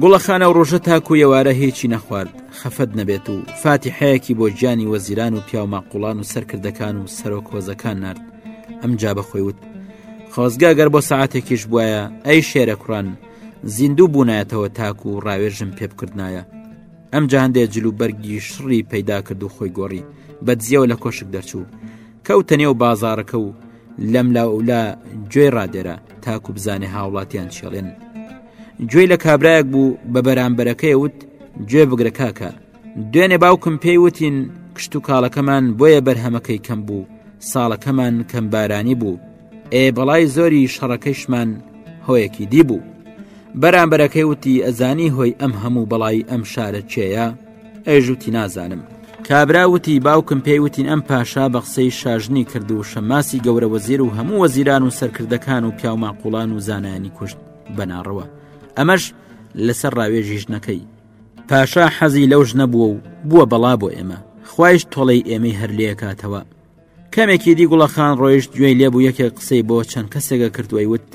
گوڵە خانە و ڕۆژە تاکو یەوارە هیچی نەخوارد خەفەت نەبێت و فاتی حەیەکی بۆ گیانی وەزیران و پیاومەقلان و سەرکردەکان و سەرۆک هۆزەکان نرد ئەم جا بەخۆی وت خۆزگا گەر بۆ سعاتێکیش بواە ئەی شێرە کوڕان زیندوو بوونایەتەوە تاکو و ڕاوێژم پێ بکردایە ئەم جاندێ جل و بەرگی شڕی پەیدا کرد و خۆی گۆڕی بەدزیەوە لە کۆشک دەرچوو کەوتە نێو بازارەکە و لەم لا ئەولا گوێ ڕادێرە تاکو بزانێ هاوڵاتیان چێڵێن گوێی لە کابراەک بوو بە بەرامبەرەکەی وت گوێ بگرە کاکە دوێنێ باوکم پێی وتین کشت و کاڵەکەمان بۆیە بەرهەمەکەی کەم بوو ساڵەکەمان کەم بارانی بوو ئێ بەڵای زۆری شەڕەکەشمان هۆیەکی دی بوو بەرامبەرەکەی وتی ئەزانی هۆی ئەم هەموو بەڵای ئەم شارە چێە ئەژوتی نازانم کابرا وتی باوکم پێی وتین ئەم پاشا بە قسەی شاژنی کرد و شەماسی گەورە وەزیر و هەموو وەزیران و سەرکردەکان و پیاوماقۆڵان و زانانی کوشت بەناڕەوە ئەمەش لەسەر ڕاوێژی ژنەکەی پاشا حەزی لەو ژنە بووە و بووە بەڵا بۆ ئێمە خوایش تۆڵەی ئێمەی هەر لێکاتەوە کەمێکی دی گوڵەخان ڕۆیشت گوێی لێبوو یەکێک قسەی بۆ چەند کەسێگە کردوەی وت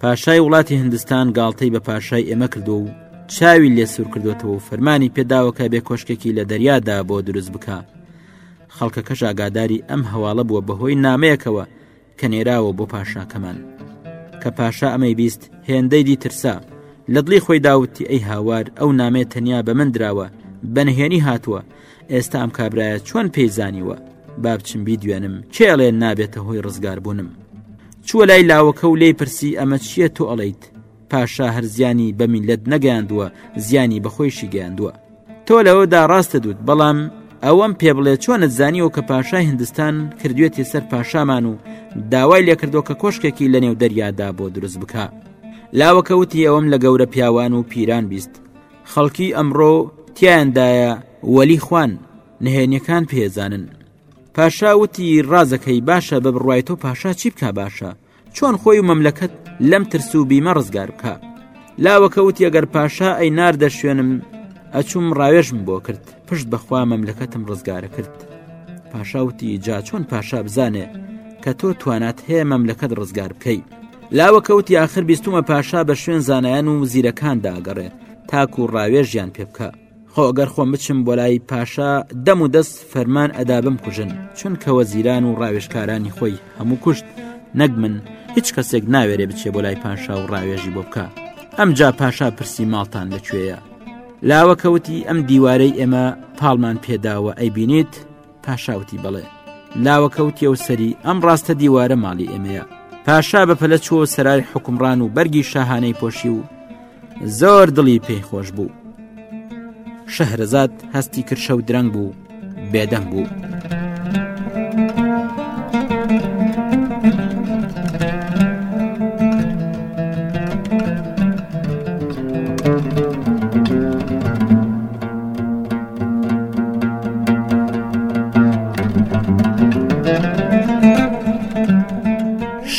پاشای وڵاتی هندستان گاڵتەی بە پاشای ئێمە کردو و چاوی لێ سوور کردوێتەوە و فەرمانی پێداوەکە بێ کۆشکێکی لە دەریادا بۆ دروست بکە خەڵکە کەش ئاگاداری ئەم هەواڵە بووە بەهۆی نامەیەکەوە کە نێراوە بۆ پاشاکەمان کە پاشا ئەمەی بیست هێندەی دی ترسا لە دڵی خۆی داوتی ئەی هاوار ئەو نامێ تەنیا بە من دراوە بەنهێنی هاتووە ئێستا ئەم کابرایە چۆن پێی زانیوە بابچم بی دوێنم کێڵێ نابێتە هۆی ڕزگار بوونم چووە لای لاوەکە و لێی پرسی ئەمە چییە تۆ ئەڵیت پاشا هەر زیانی بە میلەت نەگەیاندووە زیانی بەخۆیشی گەیاندووە تۆ لەوەدا ڕاستە دوت بەڵام ئەوەم پێ بڵێ چۆنت زانیەوە کە پاشای هندستان کردوێتی سەر پاشامان و داوای لێکردو کە کۆشکێکی لە نێو دەریادا بۆ دروست بکە لاوەکە وتی ئەوم لە گەورە پیاوان و پیران بیست خەڵکی ئەمڕۆ تیایاندایە وەلی خوان نهێنیەکان پێزانن پاشا وتی ڕازەکەی باشە بە بڕای تۆ پاشا چی بکە باشە چۆن خۆی و مەملەکەت لەم ترس و بیمە ڕزگار بکە لاوەکە وتی ئەگەر پاشا ئەی ناردە شوێنم ئەچوم ڕاوێژم بۆ کرد پشت بەخوا مەملەکەتم ڕزگارە کرد پاشاوتی جا چۆن پاشا بزانێ کە تۆ توانات هەیە مەملەکەت ڕزگار بکەیت لاوەکەوتی آخر بیستمە پاشا بە شوێن زانایان و زیرەکان داگەڕێ تاکو ڕاوێژیان پێ بکە خۆ گەر خۆم بچم بۆ لای پاشا دەم و دەست فەرمان ئەدا بم کوژن چونکە وەزیران و ڕاوێشکارانی خۆی هەموو کوشت نەک من هیچ کەسێک ناوێرێ بچێ بۆ لای پاشا و ڕاوێژی بۆ بکە ئەم جا پاشا پرسی ماڵتان لەکوێیە لاوەکەوتی ئەم دیوارەی ئێمە پاڵمان پێداوە ئەی بینیت پاشا وتی بەڵێ لاوە کەوتیە و سەری ئەم ڕاستە دیوارە ماڵی ئێمەیە پاشا بە پەلە چوە و سەرای حکومڕان و بەرگی شاهانەی پۆشی و زۆر دڵی پێی خۆش بوو شەهرەزاد هەستی کرشە و درەنگ بوو بێدەنگ بوو.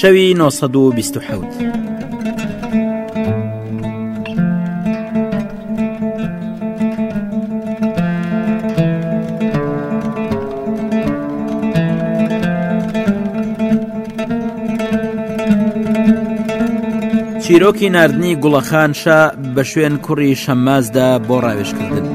شەوی نۆ سەد و بیست و حەوت چیرۆکی ناردنی گوڵەخان شا بە شوێن کوڕی شەممازدا بۆ ڕاوێژکردن.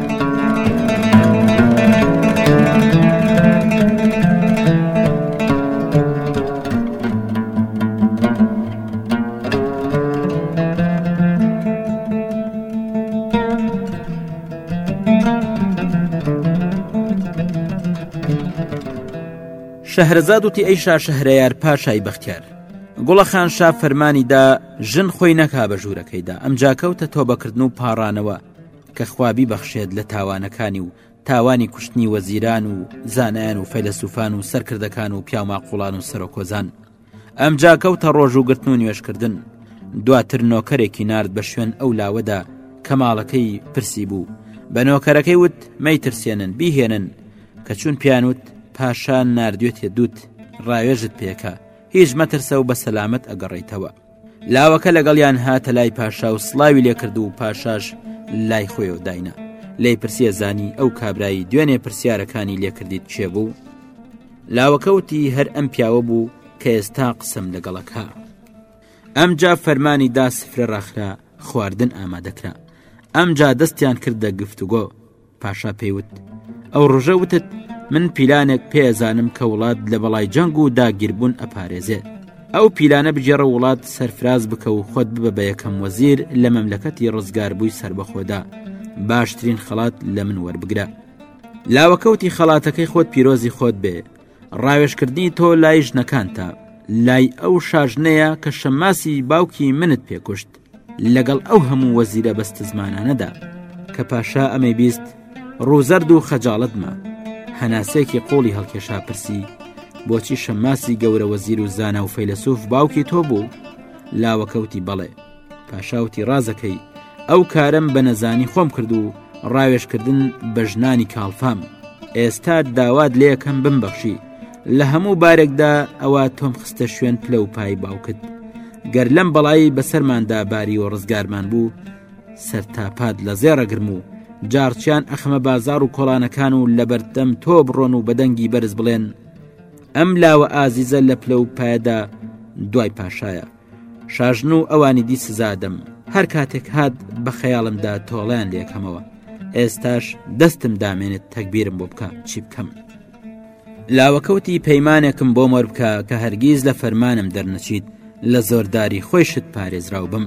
شەهرەزاد وتی ئەی شا شەهرەیار پاشای بەختیار گوڵەخان شا فەرمانی دا ژن خۆی نەکا بە ژوورەکەیدا ئەمجا کەوتە تۆبەکردن و پاڕانەوە کە خوا بیبەخشێت لە تاوانەکانی و تاوانی کوشتنی وەزیران و زانایان و فەیلەسوفان و سەرکردەکان و پیاماقوڵان و سەرۆکۆزان ئەمجا کەوتە ڕۆژ و گرتن و نوێشکردن دواتر نۆکەرێکی نرد بە شوێن ئەو لاوەدا کە ماڵەکەی پرسی بوو بە نۆکەرەکەی وت مەیترسێنن بیهێنن کە چون پیانوت پاشان نردێتێ دوت ڕاوێژت پێکە هیچ مەترسە و بە سەلامەت ئەگەڕێیتەوە لاوەکە لەگەڵیان هاتە لای پاشا و سلاوی لێکرد و پاشاش لای خۆی و داینا لی پرسیە زانی ئەو کابرایی دوێنێ پرسیارەکانی لێکردیت چێ بوو لاوەکەوتی هەر ئەم پیاوە بوو کە ئێستا قسم لەگەڵەکە ئەمجا فەرمانی دا سفرە ڕاخرا خواردن ئامادەکرا ئەمجا دەستیان کردە گفتوگۆ پاشا پێیوت ئەو ڕژە وتت من پیلانێک پێزانم کە وڵات لە بەڵای جەنگ و داگیربوون ئەپارێزێت ئەو پیلانە بگێڕە وڵات سەرفراز بکە و خۆت ببە بە یەکەم وەزیر لە مەملەکەتی ڕزگار بووی سربەخۆدا باشترین خەڵات لە من وەربگرە لاوەکەوتی خەڵاتەکەی خۆت پیرۆزی خۆت بێ ڕاوێشکردنی تۆ لای ژنەکانتە لای ئەو شاژنەیە کە شەماسی باوکی منت پێکوشت لەگەڵ ئەو هەموو وەزیرە بەستزمانانەدا کە پاشا ئەمەی بیست ڕووزەرد و خەجاڵتمە هەناسێکی قۆڵی هەڵکێشا پرسی بۆچی شەماسی گەورە وەزیر و زانا و فەیلسوف باوکی تۆ بوو لاوەکەوتی بەڵێ پاشاوتی ڕازەکەی ئەو کارم بە نەزانی خۆم کرد و ڕاوێشکردن بە ژنانی کاڵفام ئێستا داوات لێکەم بمبەخشی لە هەموو بارێکدا ئەوە تۆم خستە شوێن پلە و پای باوکت گەر لەم بەڵایی بەسەرماندا باری و ڕزگارمان بوو سەر تاپات لە زێڕەگرم و جارچیان ئەخمە بازار و کۆڵانەکان و لە بەردەم تۆ بڕۆن و بەدەنگی بەرز بڵێن ئەم لاوە ئازیزە لە پلە و پایەدا دوای پاشایە شاژن و ئەوانی دی سزادەم هەر کاتێک هات بە خەیاڵمدا تۆڵیان لێکەمەوە ئێستاش دەستم دامێنێت تەکبیرم بۆ بکە چی بکەم لاوەکەوتی پەیمانێکم بۆ مۆر بکە کە هەرگیز لە فەرمانم دەرنەچیت لە زۆرداری خۆی شت پارێزراو بم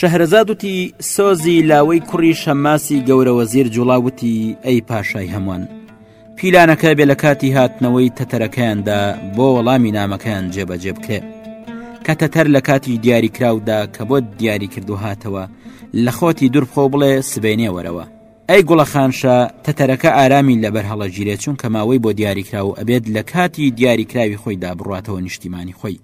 شەهرەزاد وتی سۆزی لاوەی کوڕی شەماسی گەورە وەزیر جوڵا وتی ئەی پاشای هەمووان پیلانەکە بێ لە کاتی هاتنەوەی تەتەرەکەیاندا بۆ وەڵامی نامەکەیان جێبەجێ بکرێت کە تەتەر لە کاتی دیاری کراودا کە بۆ دیاری کردو هاتەوە لە خۆتی دوربخۆ بڵێ سبینێ وەرەوە ئەی گوڵە خانشە تەتەرەکە ئارامی لەبەر هەڵەگیرێ چونکە ماوەی بۆ دیاریکراو ئەبێت لە کاتی دیاریکراوی خۆیدا بڕاتەوە نیشتیمانی خۆی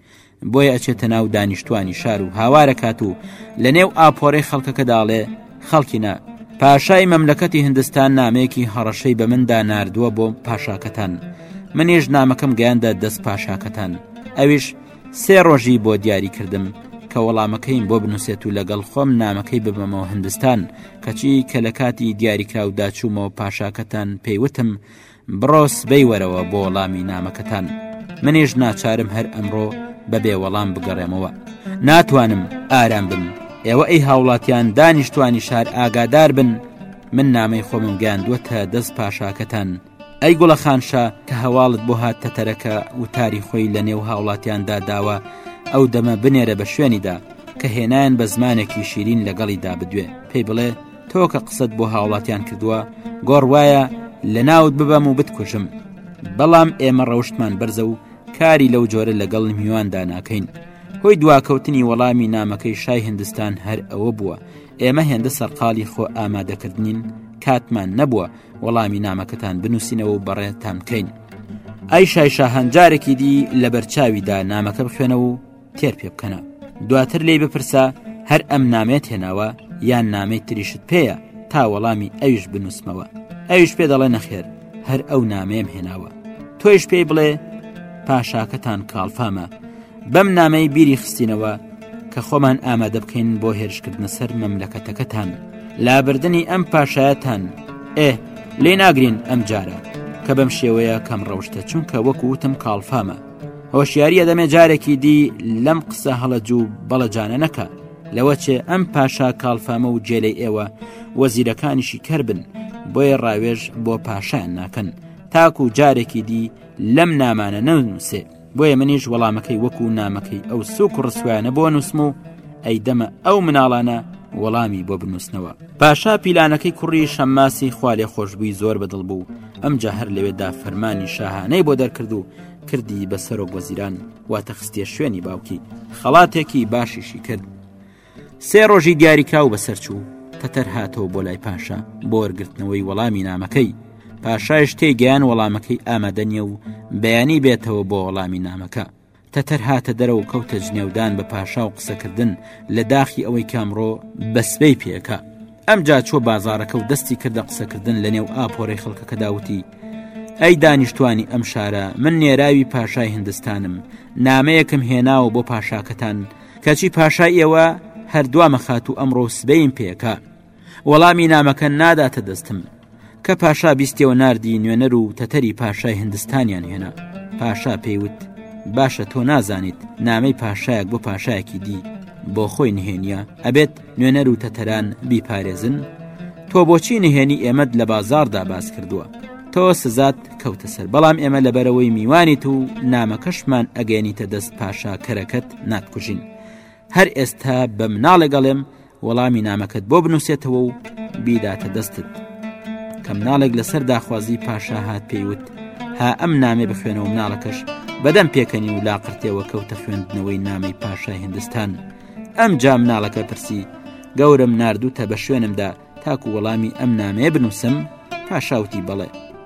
بۆیە ئەچێتە ناو دانیشتوانی شار و هاوارەکات و لە نێو ئاپۆرەی خەڵکەکە داڵێ خەڵکینە پاشای مەملەکەتی هندستان نامەیەکی هەڕەشەی بە مندا نردووە بۆ پاشاکەتان منیش نامەکەم گەیاندە دەست پاشاکەتان ئەویش سێ ڕۆژی بۆ دیاری کردم کە وەڵامەکەیم بۆ بنووسێت و لەگەڵ خۆم نامەکەی ببەمەوە هندستان کەچی کە لە کاتی دیاریکراودا چوومەوە پاشاکەتان پێیوتم بڕۆ سبەی وەرەوە بۆ وەڵامی نامەکەتان منێش ناچارم هەر ئەمڕۆ بە بێ وەڵام بگەڕێمەوە ناتوانم ئارام بم ئێوە ئەی هاوڵاتیان دانیشتوانی شار ئاگادار بن من نامەی خۆمم گەاندوەتە دەست پاشاکەتان ئەی گوڵە خانشا کە هەواڵت بۆ هات تەتەرەکە وتاری خۆی لە نێو هاوڵاتیاندا داوە ئەو دەمە بنێرە بە شوێنیدا کە هێنان بە زمانێکی شیرین لەگەڵیدا بدوێ پێی بڵێ تۆ کە قسەت بۆ هاوڵاتیان کردووە گۆڕ وایە لە ناوت ببەم و بتکوژم بەڵام ئێمە ڕەوشتمان بەرزە و کاری لەو جۆرە لەگەڵ میواندا ناکەین هۆی دواکەوتنی وەڵامی نامەکەی شای هندستان هەر ئەوە بووە ئێمە هێندە سەرقاڵی خۆ ئامادەکردنین کاتمان نەبووە وەڵامی نامەکەتان بنووسینەوە و بەڕێتان بکەین ئای شای شاهنجارێکی دی لە بەرچاویدا نامەکە بخوێنەوە و تێر پێ بکەنە دواتر لی بپرسە هەر ئەم نامێت هێناوە یان نامەی تریشت پێەیە تا وەڵامی ئەویش بنووسمەوە ئەویش پێ دەڵێ نەخێر هەر ئەو نامەیەم هێناوە تۆیش پێی بڵێ پاشاکەتان کاڵفامە بەم نامەی بیری خستینەوە کە خۆمان ئامادە بکەین بۆ هێرشکردنە سەر مەملەکەتەکەتان لابردنی ئەم پاشایەتان ئێ لێ ناگرین ئەم جارە کە بەم شێوەیە کەم ڕەوشتە چونکە وەکووتم کاڵفامە هۆشیاری ئەدەمێ جارێکی دی لەم قسە هەڵەج و بەڵەجانە نەکە لەوە چێ ئەم پاشا کاڵفامە و جێلەی ئێوە وەزیرەکانیشی کەر بن بۆیە ڕاوێژ بۆ پاشان ناکەن تاکو و جارێکی دی لەم نامانە نەنووسێ بۆیە منیش وەڵامەکەی وەکو نامەکەی ئەو سوک و ڕسوایانە بۆ نووسم و ئەی دەمە ئەو مناڵانە وەڵامی بۆ بنووسنەوە پاشا پیلانەکەی کوڕی شەماسی خوالێ خۆشببووی زۆر بەدڵ بوو ئەمجا هەر لەوێدا فەرمانی شاهانەی بۆ دەرکرد و کردی بە سەرۆک وەزیران واتە خستە شوێنی باوکی خەڵاتێکی باشیشی کرد سێ ڕۆژی دیاریکراو بەسەر چوو تەتەر هاتەوە بۆ لای پاشا بۆ وەرگرتنەوەی وەڵامی نامەکەی پاشایش تێگەیان وەڵامەکەی ئامادەنیە و بەیانی بێتەوە بۆ وەڵامی نامەکە تەتەر هاتە دەرەوە و کەوتە جنێودان بە پاشا و قسەکردن لە داخی ئەوەی کامڕۆ بەسبەی پێکە ئەمجا چوە بازارەکە و دەستی کردە قسەکردن لە نێو ئاپۆرەی خەڵکەکەداوتی ئەی دانیشتوانی ئەم شارە من نێراوی پاشای هندستانم نامەیەکم هێناوە بۆ پاشاکەتان کەچی پاشای ئێوە هەردوامە خاتوو ئەمڕۆ سبەیم پێکە وەڵامی نامەکە ناداتە دەستم کە پاشا بیستەوە نردی نوێنەر و تەتەری پاشای هندستانیان هێنا پاشا پێیوت باشە تۆ نازانیت نامەی پاشایەک بۆ پاشایەکی دی بۆ خۆی نهێنیە ئەبێت نوێنەر و تەتەران بیپارێزن تۆ بۆچی نهێنی ئێمەد لە بازاردا باس کردووە تۆ سزات کەوتە سەر بەڵام ئێمە لەبەرەوەی میوانیت و نامەکەشمان ئەگەێنیتە دەست پاشا کەرەکەت ناتکوژین هەر ئێستا بە مناڵێگەڵێم وەڵامی نامەکەت بۆ بنووسێتەوە و بیداتە دەستت کەم ناڵێک لەسەر داخوازی پاشا هات پێیوت ها ئەم نامێ بخوێنەوە مناڵەکەش بەدەم پێکەنی و لاقرتێەوە کەوتە خوێندنەوەی نامی پاشای هندستان ئەم جا مناڵەکە پرسی گەورم نردوتە بە شوێنمدا تاکو وەڵامی ئەم نامەیە بنووسم پاشاوتی بەڵێ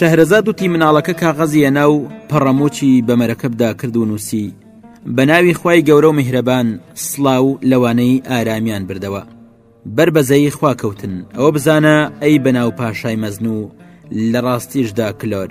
شەهرەزاد وتی مناڵەکە کاغەزی هێنا و پەڕەموچی بە مەرەکەبدا کرد و نووسی بە ناوی خوای گەورە و میهرەبان سڵاو لەوانەی ئارامیان بردەوە بەر بەزەیی خوا کەوتن ئەوە بزانە ئەی بەناو پاشای مەزن و لە ڕاستیشدا کلۆر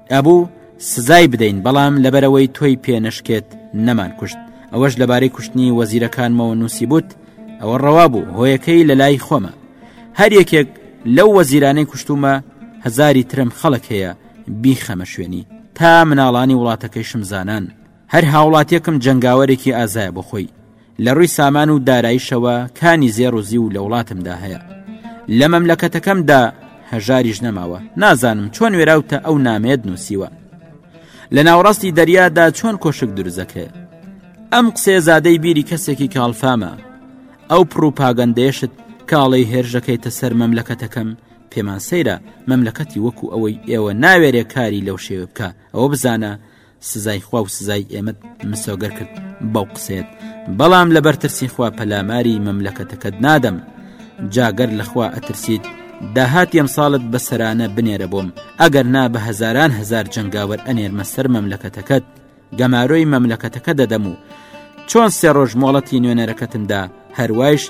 ئەبوو سزای بدەین بەڵام لەبەرەوەی تۆی پێ نەشکێت نەمان کوشت ئەوەش لەبارەی کوشتنی وەزیرەکانمەوە نووسی بوت ئەوە ڕەوا بوو هۆیەکەی لە لای خۆمە هەر یەکێک لەو وەزیرانەی کوشتومە هەزاری ترم خەڵک هەیە بیخەمە شوێنی تا مناڵانی وڵاتەکەیشم زانان هەر هاوڵاتیەکم جەنگاوەرێکی ئازایە بۆ خۆی لە ڕووی سامان و دارایشەوە کانی زێڕ و زیو لە وڵاتمدا هەیە لە مەملەکەتەکەمدا هەژاریش نەماوە نازانم چۆن وێراوتە ئەو نامێت نووسیوە لە ناوڕاستی دەریادا چۆن کۆشک درزەکرێ ئەم قسێ زادەی بیری کەسێکی کاڵفامە ئەو پڕوپاگەندێشت کاڵی هێرشەکەیتە سەر مەملەکەتەکەم پێمان سەیرە مەملەکەتی وەکو ئەوەی ئێوە ناوێرێ کاری لەو شێوە بکە ئەوە بزانە سزای خوا و سزای ئێمەت مسۆگەر کرد بەو قسەیەت بەڵام لە بەرترسی خوا پەلاماری مەملەکەتەکەت نادەم جاگەر لەخوا ئەترسیت داهات یەم ساڵت بە سەرانە بنێرە بۆم ئەگەر نا بە هەزاران هزار جنگاوەر ئەنێرمە سەر مەملەکەتەکەت گەمارۆی مەملەکەتەکە دەدەم و چۆن سێ ڕۆژ مۆڵەتی نوێنەرەکەتمدا هەروایش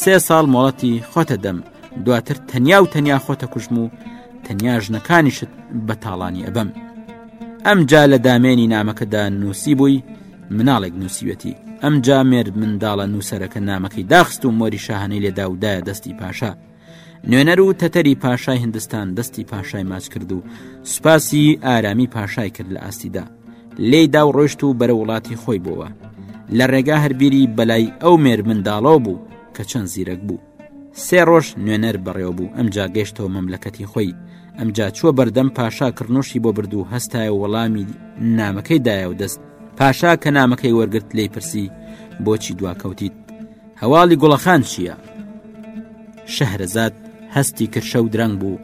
سێ ساڵ مۆڵەتی خۆتە دەم دواتر تەنیا و تەنیا خۆتە کوژم و تەنیا ژنەکانیشت بە تاڵانی ئەبم ئەمجا لە دامێنی نامەکەدا نووسی بووی مناڵێک نووسیوەتی ئەم جامێر منداڵە نووسەرەکە نامەکەی داخست و مۆری شاهانەی لێداودایە دەستی پاشا نوێنەر و تەتەری پاشای هندستان دەستی پاشای ماچ کرد و سوپاسی ئارامی پاشای کرد لە ئاستیدا لێی دا و ڕۆشت و بەرە وڵاتی خۆی بووە لە ڕێگا هەربیری بەلای ئەو مێر منداڵەوە بوو کە چەند زیرەک بوو سێ ڕۆژ نوێنەر بەڕێوە بوو ئەمجا گەشتەوە مەملەکەتی خۆی ئەمجا چووە بەردەم پاشا کڕنوشی بۆ بردو هەستایە وەڵامی نامەکەی دایە و دەست پاشا کە نامەکەی وەرگرت لی پرسی بۆچی دواکەوتیت هەواڵی گوڵەخان چییە؟ شەهرەزاد هەستی کرشە و درەنگ بوو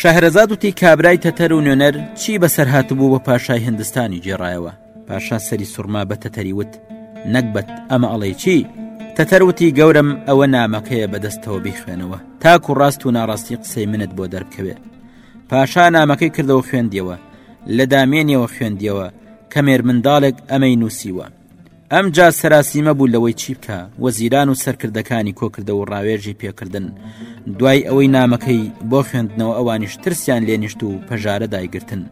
شەهرەزاد وتی کابرای تەتەر و نوێنەر چی بەسەر هاتبوو بە پاشای هندستانی جێڕایەوە پاشا سەری سوورما بە تەتەری وت نەگبەت ئەمە ئەڵەی چی تەتەروتی گەورم ئەوە نامەکەیە بەدەستەوە بیخوێنەوە تاکو و ڕاست و ناڕاستی قسەی منت بۆ دەربکەوێ پاشا نامەکەی کردەوە خوێندیەوە لە دامێنیەوە خوێندیەوە کە مێر منداڵێک ئەمەی نووسیوە ئەمجا سەراسیمە بوو لەوەی چی بکە وەزیران و سەرکردەکانی کۆکردە و ڕاوێژی پێکردن دوای ئەوەی نامەکەی بۆ خوێندنەوە ئەوانیش ترسیان لێنیشت و پەژارە دایگرتن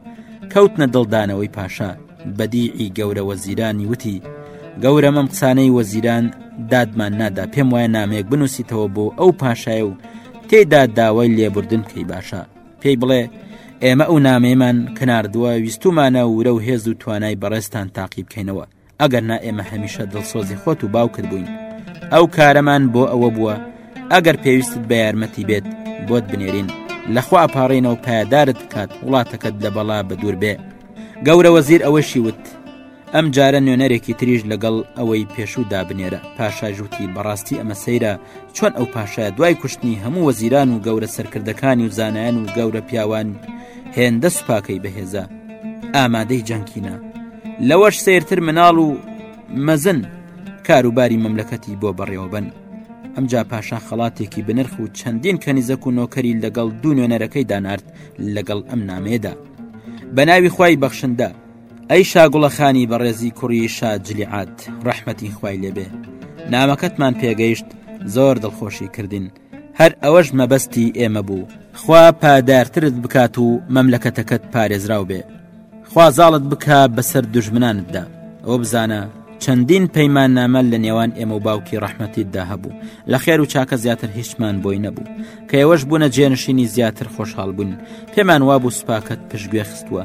کەوتنە دڵدانەوەی پاشا بەدیعی گەورە وەزیرانی وتی گەورە مەم قسانەی وەزیران دادمان نادا پێم وایە نامێک بنووسیتەوە بۆ ئەو پاشایە و تێدا داوای لێبوردن کەی باشە پێی بڵێ ئێمە ئەو نامەیەمان کەناردووە ویستومانە ورە و هێز و توانای بەڕێستان تاقی بکەینەوە ئەگەر نا ئێمە هەمیشە دڵسۆزی خۆت و باوکرد بووین ئەو کارەمان بۆ ئەوە بووە ئەگەر پێویستت بە یارمەتی بێت بۆت بنێرین لەخوا پاڕێنەوە پایدارت بکات وڵاتەکەت لە بەڵا بە دوور بێ گەورە وەزیر ئەوەشی وت ئەم جارە نوێنەرێکی تریش لەگەڵ ئەوەی پێشوو دابنێرە پاشای ژووتی بەڕاستی ئەمە سەیرە چۆن ئەو پاشای دوای کوشتنی هەموو وەزیران و گەورە سەرکردەکانی و زانایان و گەورە پیاوان هێندە سوپاکەی بەهێزە ئامادەی جەنکینە لەوەش سیرتر مناڵ و مەزن کاروباری مەملەکەتی بۆ بەڕێوەبن ئەمجا پاشا خەڵاتێکی بنرخ و چەندین کەنیزەک و نۆکەری لەگەڵ دوو نوێنەرەکەی دانارد لەگەڵ ئەم نامێدا بە ناوی خی بەخشندە ئەی شاگوڵەخانی بەڕێزی کوڕی شا جلیعات ڕەحمەتی خوای لێبێ نامەکەتمان پێگەیشت زۆر دڵخۆشی کردین هەر ئەوەش مەبەستی ئێمە بوو خوا پادارترت بکات و مەملەکەتەکەت پارێزراو بێ خوازاڵت بکە بەسەر دژمنانتدا ئەوە بزانە چەندین پەیمان نامە لە نێوان ئێمە و باوکی ڕەحمەتیدا هەبوو لە خێر و چاکە زیاتر هیچمان بۆی نەبوو کە ئێوەش بوونە جێنشینی زیاتر خۆشحاڵ بوون پێمان وابوو سوپاکەت پشتگوێ خستووە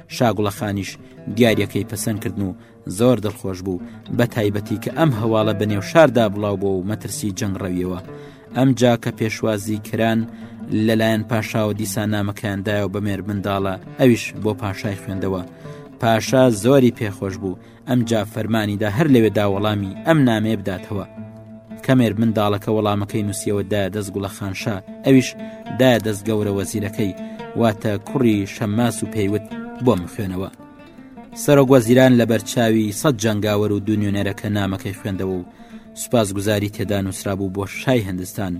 شاگوڵە خانیش دیارەکەی پەسەند کردن و زۆر دڵخۆش بوو بە تایبەتی کە ئەم هەواڵە بە نێو شاردا بڵاو بۆ و مەترسی جەنگ ڕەویەوە ئەم جا کە پێشوازی کران لەلایەن پاشاوە دیسان نامەکەیاندایە و بەمێر منداڵە ئەویش بۆ پاشای خوێندەوە پاشا زۆری پێخۆش بوو ئەمجا فەرمانیدا هەر لەوێدا وەڵامی ئەم نامەیە بداتەوە کەمێر منداڵەکە وەڵامەکەی نووسیەوە دایە دەست گوڵە خانشا ئەویش دایە دەست گەورە وەزیرەکەی واتە کوڕی شەماس و پێیوت بۆ من خوێنەوە سەرۆک وەزیران لە بەرچاوی سەد جەنگاوەر و دونیونەرەکە نامەکەی خوێندەوە و سوپاس گوزاری تێدا نووسرابوو بۆ شای هندستان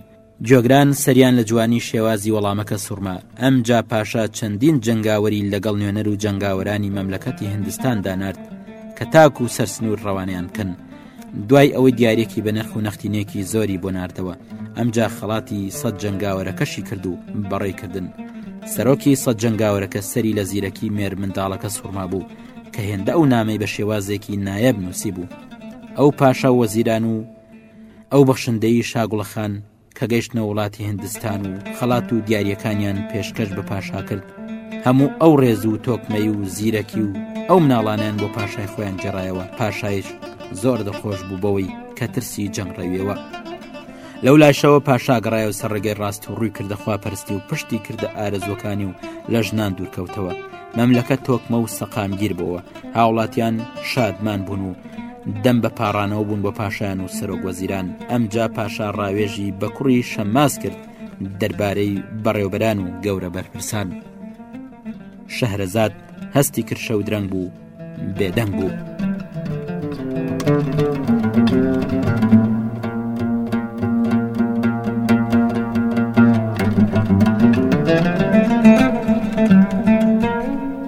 جۆگران سەریان لە جوانی شێوازی وەڵامەکە سوڕما، ئەمجا پاشا چەندین جەنگاوەری لەگەڵ نوێنەر و جەنگاوەرانی مەملەکەتی هندستان دانارد کە تاکو و سەر سنوور ڕەوانیان بکەن. دوای ئەوەی دیارێکی بە نرخ و نەختینێکی زۆری بۆ ناردەوە ئەمجا خەڵاتی سەد جەنگاوەرەکەشی کرد و بەڕێ کردن. سەرۆکی سەد جەنگاوەرەکە سەری لە زیرەکی مێر منداڵەکە سوڕما بوو کە هێندە ئەو نامەی بە شێوازێکی نایەب نووسی بوو ئەو پاشا وەزیران و ئەو بەخشندەیی شاگوڵە خان کە گەشتنە وڵاتی هندستان و خەڵات و دیارەکانیان پێشکەش بە پاشا کرد هەموو ئەو ڕێز و تۆکمەی و زیرەکی و ئەو مناڵانیان بۆ پاشای خۆیان جێڕایەوە پاشایش زۆر دڵخۆش بوو بەوەی کە ترسی جەنگ ڕەویەوە لەو لاشەوە پاشا گەڕای و سەرڕگەی ڕاست و ڕووی کردەخوا پەرستی و پشتی کردە ئارەزوەکانی و لە ژنان دوورکەوتەوە مەملەکە تۆکمە و سەقامگیر بووە هاوڵاتیان شادمان بوون و دەم بە پاڕانەوە بوون بۆ پاشان و سەرۆک وەزیران ئەمجا پاشا ڕاوێژی بە کوڕی شەماز کرد دەربارەی بەڕێوبەران و گەورە بەرپرسان شەهرەزاد هەستی کرشە و درەنگ بوو بێدەنگ بوو.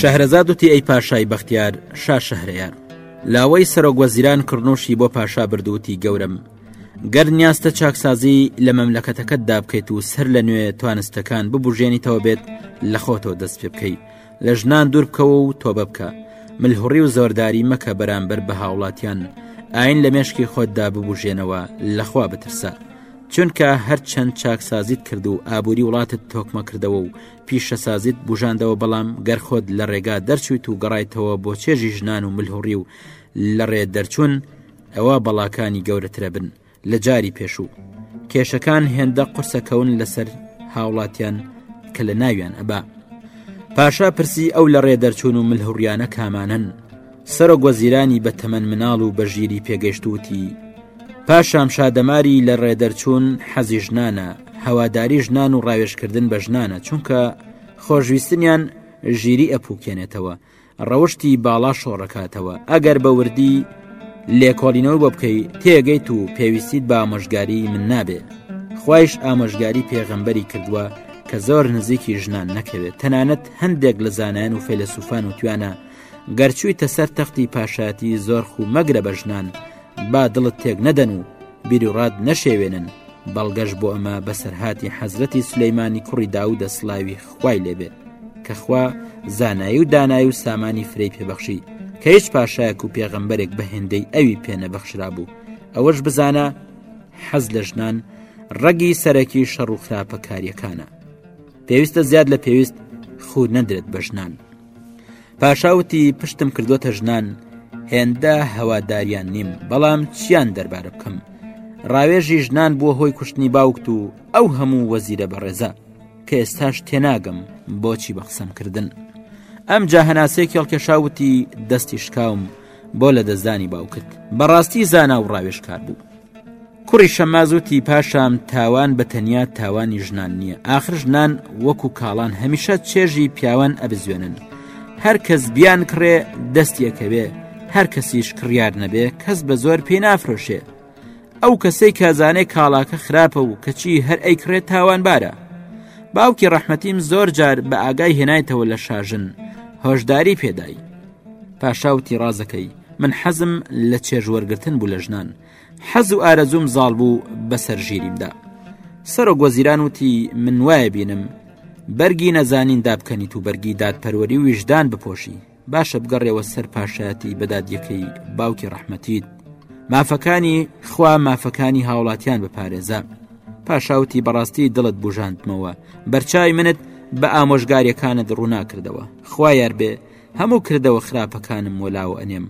شەهرەزاد وتی ئەی پاشای بەختیار شا شەهرەیار لاوەی سەرۆک وەزیران کڕنوشی بۆ پاشا بردووتی گەورم گەر نیازتە چاکسازی لە مەملەکەتەکەت دابکەیت و سەر لە نوێ توانستەکان ببژێنیتەوە بێت لە خۆتەوە دەست پێ بکەیت لە ژنان دوور بکەوە و تۆبە بکە ملهوڕی و زۆرداری مەکە بەرامبەر بە هاوڵاتیان ئاین لە مێشکی خۆتدا ببژێنەوە لەخوا بترسە چونکە هەرچەند چاکسازیت کرد و ئابووری وڵاتت تۆکمە کردەوە و پیشەسازیت بژاندەوە بەڵام گەر خۆت لە ڕێگا دەرچویت و گەڕایتەوە بۆ چێژی ژنان و ملهوڕی و لە ڕێ دەرچوون ئەوا بەڵاکانی گەورەترە بن لە جاری پێشوو کێشەکان هێندە قورسەکەون لەسەر هاوڵاتیان کە لە ناویان ئەبا پاشا پرسی ئەو لە ڕێ دەرچوون و ملهوڕیانە کامانن سەرۆک وەزیرانی بە تەمەن مناڵ و بە ژیری پێگەشتوتی پاشام شادەماری لە ڕێدەرچوون حەزی ژنانە هەواداری ژنان و ڕاوێشکردن بە ژنانە چونکە خۆشویستنیان ژیری ئەپوکێنێتەوە ڕەوشتی باڵا شۆڕەکاتەوە ئەگەر بە وردی لێکۆڵینەوە بۆ بکەی تێگەیت و پێویستیت بە ئامۆژگاری من نابێ خۆش ئامۆژگاری پێغەمبەری کردووە کە زۆر نزیکی ژنان نەکەوێت تەنانەت هەندێک لە زانایان و فەیلەسوفان و توانە گەرچووی تەسەر تەختی پاشایەتی زۆر خو مەگرە بە ژنان با دڵت تێک نەدەن و بیرڕات نەشێوێنن بەڵگەش بۆ ئەمە بەسەرهاتی حەزرەتی سلەیمانی کوڕی داودە سلاوی خوای لێبێت کە خوا زانایی و دانایی و سامانی فرەی پێبەخشی کە هیچ پاشایەک و پێغەمبەرێک بە هێندەی ئەوی پێنەبەخشرا بوو ئەوەش بزانە حەز لە ژنان ڕەگی سەرەکی شەڕ و خراپەکاریەکانە پێویستە زیاد لە پێویست خور نەدرێت بە ژنان پاشا وتی پشتم کردوتە ژنان هێندە هەواداریان نیم بەڵام چیان دەربارە بکەم ڕاوێژی ژنان بووە هۆی کوشتنی باوکت و ئەو هەموو وەزیرە بەڕێزە کە ئێستاش تێناگەم بۆچی بە قسەم کردن ئەم جا هەناسێکی هەڵکێشاوتی دەستی شکاوم بۆ لە دەستدانی باوکت بەڕاستی زانا و ڕاوێشکار بوو کوڕی شەمازوتی پاشام تاوان بە تەنیا تاوانی ژنان نییە ئاخر ژنان وەکو کاڵان هەمیشە چێژی پیاوان ئەبزوێنن هەر کەس بیان کڕێ دەستیەکەوێ هەر کەسیش کڕیار نەبێ کەس بە زۆر پێی نافرۆشێ ئەو کەسەی کازانێ کاڵاکە خراپە و کەچی هەر ئەی کڕێت تاوانبارە باوکی ڕەحمەتیم زۆر جار بە ئاگای هێنایتەوە لە شاژن هۆشداری پێدای پاشا وتی ڕازەکەی من حەزم لە چێژ وەرگتن بوو لە ژنان حەز و ئارەزوم زاڵ بوو بەسەر ژیریمدا سەرۆ گۆزیران وتی من وایە بینم بەرگی نەزانین دابکەنیت و بەرگی دادپەروەری ویژدان بپۆشی باشە بگەڕێەوە سەر پاشایەتی بەدادیەکەی باوکی ڕەحمەتیت مافەکانی خوا مافەکانی هاوڵاتیان بپارێزە پاشاوتی بەڕاستی دڵت بژاندمەوە بەرچای منت بە ئامۆژگاریەکانت ڕووناکردەوە خوا یار بێ هەموو کردەوە خراپەکانم وەلاوە ئەنێم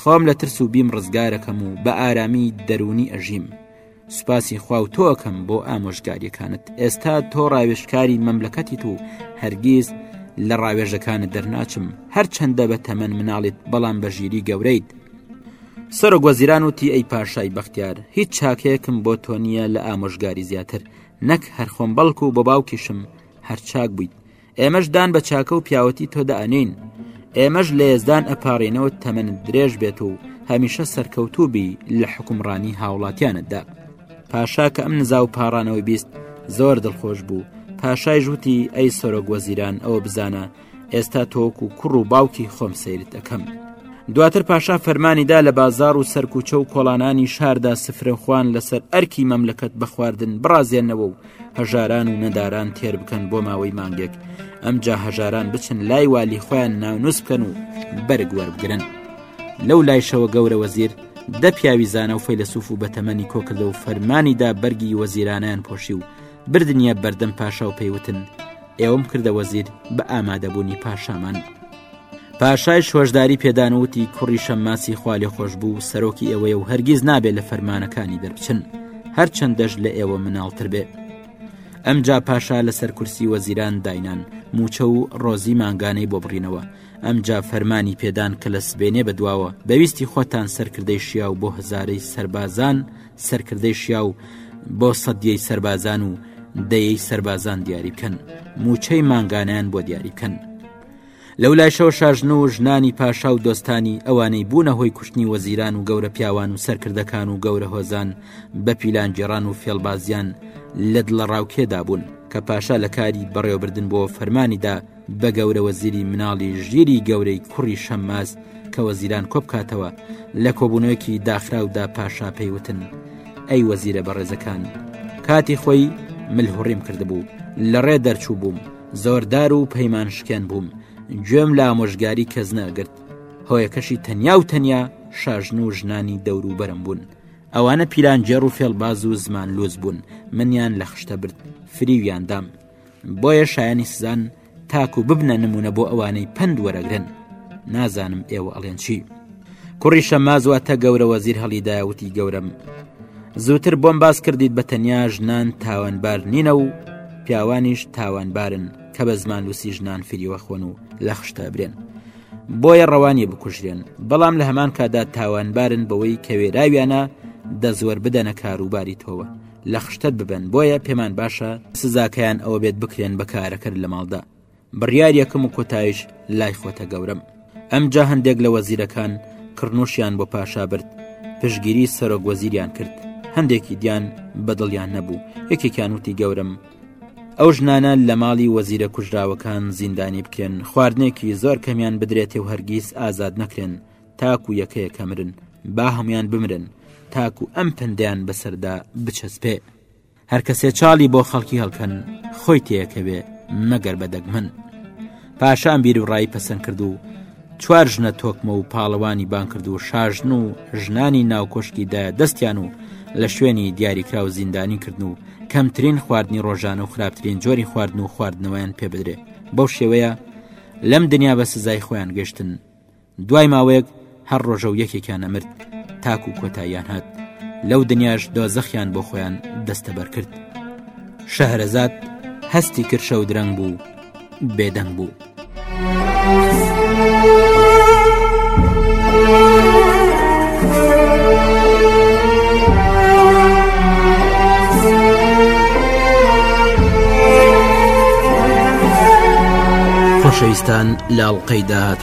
خۆم لە ترس و بیم ڕزگارەکەم و بە ئارامی دەرونی ئەژیم سوپاسی خوا و تۆکەم بۆ ئامۆژگاریەکانت ئێستا تۆ ڕاوێشکاری مەملەکەتیت و هەرگیز لە ڕاوێژەکانت دەرناچم هەرچەندە بە تەمەەن مناڵیت بەڵام بە ژیری گەورەیت سەرۆک وەزیران وتی ئەی پاشای بەختیار هیچ چاکەیەکم بۆ تۆ نییە لە ئامۆژگاری زیاتر نەک هەرخۆم بەڵکو بە باوکیشم هەرچاک بوویت ئێمەش دان بە چاکە و پیاوەتی تۆ دەئەنین ئێمەش لە یزدان ئەپارێنەوە تەمەن درێژ بێت و هەمیشە سەرکەوتوبی لە حکومڕانی هاوڵاتیانتدا پاشا کە ئەم نزا و پاڕانەوەی بیست زۆر دڵخۆش بوو پاشای ژووتی ئەی سۆرۆک وەزیران ئەوە بزانە ئێستا تۆک و کوڕ و باوکی خۆم سیرت ئەەکەم دواتر پاشا فەرمانیدا لە بازار و سەرکوچە و کۆڵانانی شاردا سفرەخواان لەسەر ئەرکی مەملەکەت بە خواردن بڕازێنەوە و هەژاران و نەداران تێر بکەن بۆ ماوەی مانگێک ئەمجا هەژاران بچن لای والی خۆیان ناونووس بکەن و بەرگ وەربگرن لەو لایشەوە گەورە وەزیر دە پیاوی زانە و فەیلسوف و بەتەمەنی کۆکردە و فەرمانیدا بەرگی وەزیرانیان پۆشی و بردنیە بەردەم پاشا و پێیوتن ئێوەم کردە وەزیر بە ئامادەبوونی پاشامان پاشای شۆشداری پێدان وتی کوڕی شەمماسی خوالێ خۆش بوو سەرۆکی ئێوەیە و هەرگیز نابێت لە فەرمانەکانی دەربچن هەرچەند دەش لە ئێوە مناڵتر بێت ئەمجا پاشا لەسەر کورسی وەزیران داینان موچە و ڕۆزی مانگانەی بۆ بڕینەوە ئەمجا فەرمانی پێدان کە لە سبێنێ بەدواوە بەویستی خۆتان سەرکردەی شیا و بۆ هزارەی سربازان سەرکردەی شیاو بۆ سەدیەی سەربازان و دەیەی سەربازان دیاری بکەن موچەی مانگانیان بۆ دیاری بکەن لەو لایشەوە شاژن و ژنانی پاشا و دۆستانی ئەوانەی بوونە هۆی کوشتنی وەزیران و گەورە پیاوان و سەرکردەکان و گەورە هۆزان بە پیلانگیێڕان و فێڵبازیان لە دڵە ڕاوکێدا بوون کە پاشا لە کاری بەڕێوەبردن بۆ فەرمانیدا بە گەورە وەزیری مناڵی ژیری گەورەی کوڕی شەمماز کە وەزیران کۆبکاتەوە لە کۆبوونەوەکی داخراودا پاشا پێیوتن ئەی وەزیرە بەڕێزەکان کاتی خۆی ملهوڕیم کردبوو لە ڕێ دەرچوو بووم زۆردار و پەیمان شکێن بووم گوێم لە ئامۆژگاری کەس نەگرت هۆیەکەشی تەنیا و تەنیا شاژن و ژنانی دەوروبەرم بوون ئەوانە پیلانگێڕ و فێڵباز و زمان لوز بوون منیان لە خشتە برد فریویاندام بۆیە شایانی سزان تاکو ببنە نمونە بۆ ئەوانەی پند وەرەگرن نازانم ئێوە ئەڵێن چی کوڕی شەمازوە تە گەورە وەزیر هەڵیداوتی گەورم زووتر بۆم باس کردیت بە تەنیا ژنان تاوانبار نینە و پیاوانیش تاوانبارن کە بە زمان لوسی ژنان فریوە خۆن و لە خشتە برێن بۆیە ڕەوانی بکوژرێن بەڵام لە هەمان کادا تاوانبارن بەوەی کە وێراویانە دەزوەر بدەنە کاروباری تۆوە لە خشتەت ببەن بۆیە پێمان باشە سزاکەیان ئەوە بێت بکرێن بە کارەکەر لە ماڵدا بڕیاریەکەم و کۆتایش لای خۆتە گەورم ئەمجا هەندێک لە وەزیرەکان کڕنوشیان بۆ پاشا برد پشگیری سەرۆک وەزیریان کرد هەندێکی دیان بەدڵیان نەبوو یەکێکیان وتی گەورم ئەو ژنانە لە ماڵی وەزیرە کوژراوەکان زیندانی بکرێن خواردنێکی زۆر کەمیان بدرێتێ و هەرگیز ئازاد نەکرێن تاکو یەکەیە کە مرن با هەموان بمرن تاکو ئەم پندیان بەسەردا بچەسپێ هەر کەسێ چاڵی بۆ خەڵکی هەڵکەن خۆی تێەکەوێ مەگەر بە دەگمن پاشان بیر و ڕای پەسەند کرد و چوار ژنە تۆکمە و پاڵەوانی بان کرد و شاژن و ژنانی ناوکۆشکی دا دەستیان و لە شوێنی دیاریکرا و زیندانی کردن و کەمترین خواردنی ڕۆژانە و خراپترین جۆری خواردن و خواردنەوەیان پێ بدرێ بەو شێوەیە لەم دنیا بە سزای خۆیان گەشتن دوای ماوەیەک هەر ڕۆژە و یەکێکیان ئەمرد تاک و کۆتاییان هات لەو دنیاش دۆزەخیان بۆ خۆیان دەستەبەر کرد شەهرەزاد هەستی کرشە و درەنگ بوو بێدەنگ بوو. خۆشەویستان لاڵقەی داهات